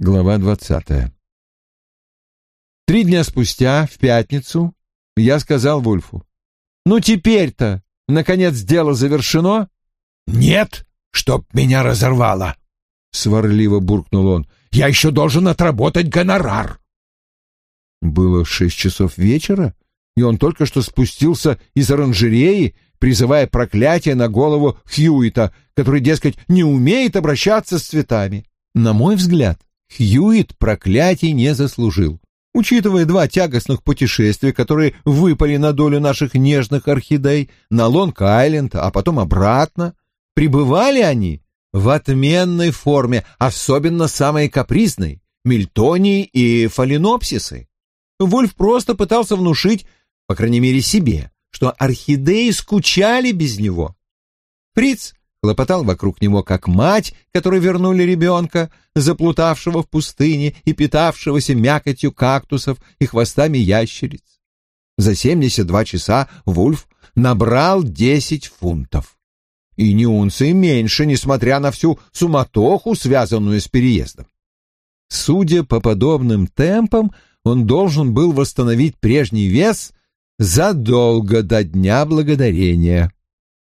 Глава двадцатая. Три дня спустя, в пятницу, я сказал Вульфу. «Ну теперь-то, наконец, дело завершено?» «Нет, чтоб меня разорвало!» — сварливо буркнул он. «Я еще должен отработать гонорар!» Было шесть часов вечера, и он только что спустился из оранжереи, призывая проклятие на голову Хьюита, который, дескать, не умеет обращаться с цветами. На мой взгляд, Хьюит проклятий не заслужил. Учитывая два тягостных путешествия, которые выпали на долю наших нежных орхидей на Лонг-Айленд, а потом обратно, пребывали они в отменной форме, особенно самые капризные — мильтонии и фаленопсисы. Вольф просто пытался внушить, по крайней мере себе, что орхидеи скучали без него. Фриц хлопотал вокруг него как мать, которой вернули ребенка, заплутавшего в пустыне и питавшегося мякотью кактусов и хвостами ящериц. За 72 часа Вульф набрал 10 фунтов. И не унции меньше, несмотря на всю суматоху, связанную с переездом. Судя по подобным темпам, он должен был восстановить прежний вес задолго до Дня Благодарения.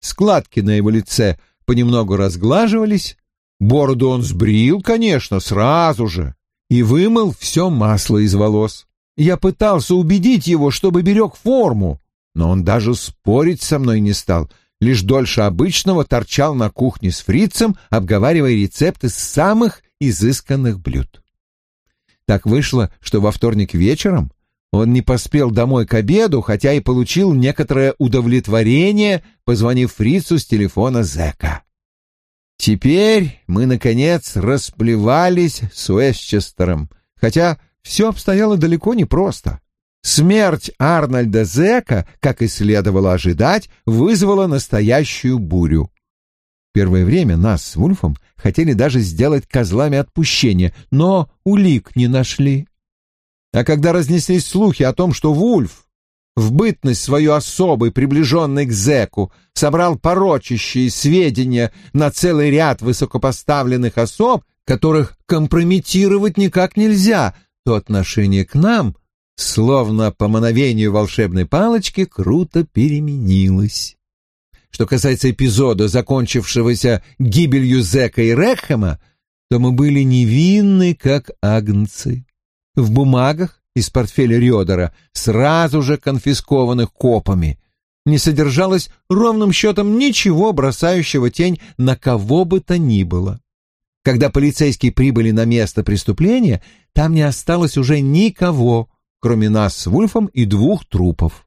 Складки на его лице понемногу разглаживались, бороду он сбрил, конечно, сразу же, и вымыл все масло из волос. Я пытался убедить его, чтобы берег форму, но он даже спорить со мной не стал, лишь дольше обычного торчал на кухне с фрицем, обговаривая рецепты самых изысканных блюд. Так вышло, что во вторник вечером он не поспел домой к обеду, хотя и получил некоторое удовлетворение, позвонив фрицу с телефона зэка. Теперь мы, наконец, расплевались с Уэстчестером, хотя все обстояло далеко не просто. Смерть Арнольда Зека, как и следовало ожидать, вызвала настоящую бурю. Первое время нас с Вульфом хотели даже сделать козлами отпущения, но улик не нашли. А когда разнеслись слухи о том, что Вульф, в бытность свою особой, приближенный к зэку, собрал порочащие сведения на целый ряд высокопоставленных особ, которых компрометировать никак нельзя, то отношение к нам, словно по мановению волшебной палочки, круто переменилось. Что касается эпизода, закончившегося гибелью Зека и Рекхема, то мы были невинны, как агнцы. В бумагах из портфеля Рёдера, сразу же конфискованных копами, не содержалось ровным счетом ничего, бросающего тень на кого бы то ни было. Когда полицейские прибыли на место преступления, там не осталось уже никого, кроме нас с Вульфом и двух трупов.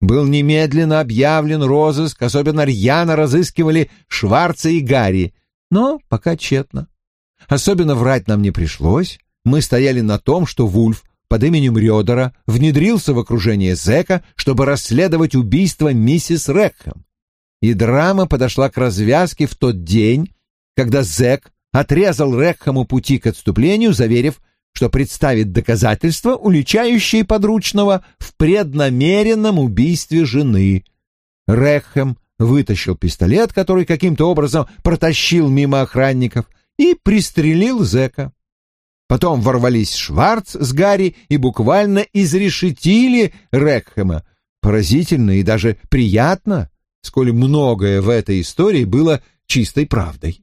Был немедленно объявлен розыск, особенно рьяно разыскивали Шварца и Гарри, но пока тщетно. Особенно врать нам не пришлось, мы стояли на том, что Вульф под именем Рёдера внедрился в окружение Зека, чтобы расследовать убийство миссис Рекхэм. И драма подошла к развязке в тот день, когда Зек отрезал Рекхэму пути к отступлению, заверив, что представит доказательства, уличающие подручного в преднамеренном убийстве жены. Рекхэм вытащил пистолет, который каким-то образом протащил мимо охранников, и пристрелил Зека. Потом ворвались Шварц с Гарри и буквально изрешетили Рекхэма. Поразительно и даже приятно, сколь многое в этой истории было чистой правдой.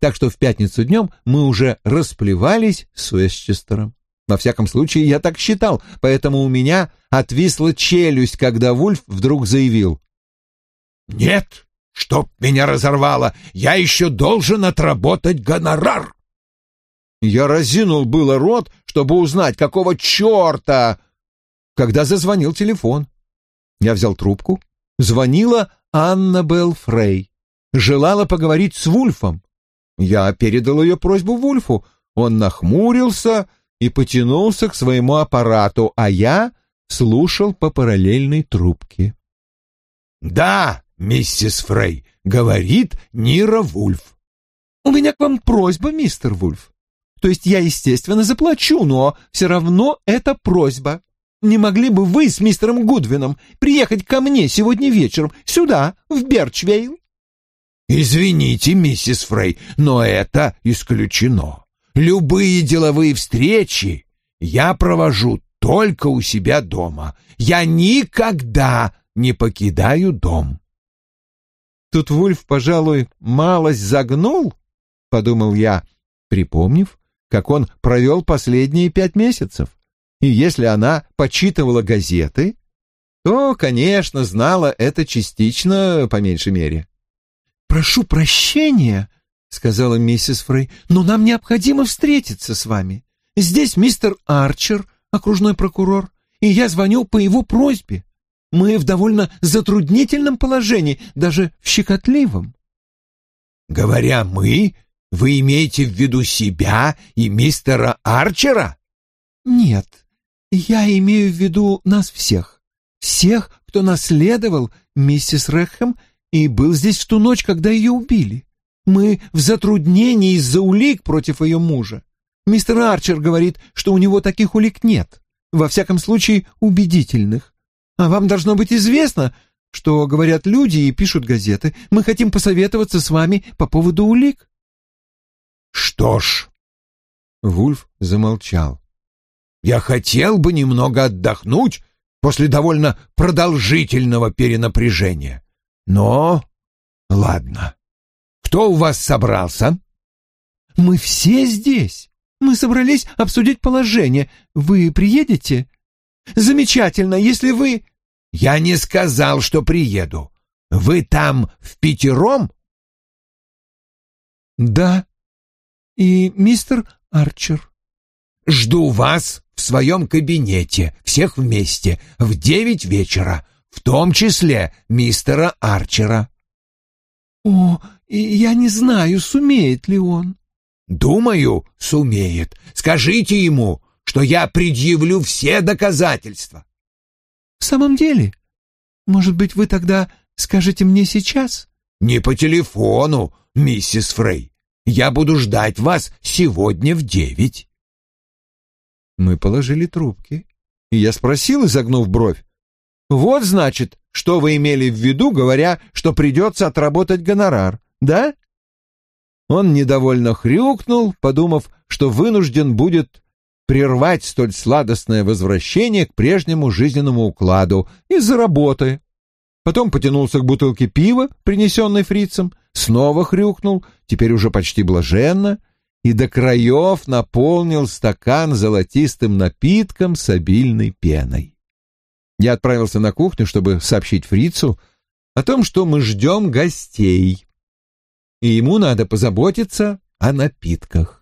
Так что в пятницу днем мы уже расплевались с Уэстчестером. Во всяком случае, я так считал, поэтому у меня отвисла челюсть, когда Вульф вдруг заявил. «Нет, чтоб меня разорвало, я еще должен отработать гонорар!» Я разинул было рот, чтобы узнать, какого черта, когда зазвонил телефон. Я взял трубку. Звонила Анна Белл Фрей. Желала поговорить с Вульфом. Я передал ее просьбу Вульфу. Он нахмурился и потянулся к своему аппарату, а я слушал по параллельной трубке. «Да, миссис Фрей», — говорит Нира Вульф. «У меня к вам просьба, мистер Вульф. То есть я, естественно, заплачу, но все равно это просьба. Не могли бы вы с мистером Гудвином приехать ко мне сегодня вечером, сюда, в Берчвейл?» «Извините, миссис Фрей, но это исключено. Любые деловые встречи я провожу только у себя дома. Я никогда не покидаю дом. Тут Вульф, пожалуй, малость загнул, — подумал я, припомнив, как он провел последние пять месяцев. И если она почитывала газеты, то, конечно, знала это частично, по меньшей мере. «Прошу прощения», — сказала миссис Фрей, — «но нам необходимо встретиться с вами. Здесь мистер Арчер, окружной прокурор, и я звоню по его просьбе. Мы в довольно затруднительном положении, даже в щекотливом». «Говоря «мы», вы имеете в виду себя и мистера Арчера?» «Нет, я имею в виду нас всех. Всех, кто наследовал миссис Рэхэм и был здесь в ту ночь, когда ее убили. Мы в затруднении из-за улик против ее мужа. Мистер Арчер говорит, что у него таких улик нет, во всяком случае убедительных. А вам должно быть известно, что говорят люди и пишут газеты. Мы хотим посоветоваться с вами по поводу улик. Что ж, Вульф замолчал. Я хотел бы немного отдохнуть после довольно продолжительного перенапряжения. Но ладно. Кто у вас собрался? Мы все здесь. Мы собрались обсудить положение. Вы приедете? Замечательно, если вы... Я не сказал, что приеду. Вы там в пятером? Да. И мистер Арчер. Жду вас в своем кабинете, всех вместе, в девять вечера, в том числе мистера Арчера. О, я не знаю, сумеет ли он. Думаю, сумеет. Скажите ему, что я предъявлю все доказательства. В самом деле? Может быть, вы тогда скажете мне сейчас? Не по телефону, миссис Фрей. Я буду ждать вас сегодня в девять. Мы положили трубки, и я спросил, изогнув бровь, «Вот, значит, что вы имели в виду, говоря, что придется отработать гонорар, да?» Он недовольно хрюкнул, подумав, что вынужден будет прервать столь сладостное возвращение к прежнему жизненному укладу из-за работы. Потом потянулся к бутылке пива, принесенной фрицем, снова хрюкнул, теперь уже почти блаженно, и до краев наполнил стакан золотистым напитком с обильной пеной. Я отправился на кухню, чтобы сообщить фрицу о том, что мы ждем гостей, и ему надо позаботиться о напитках.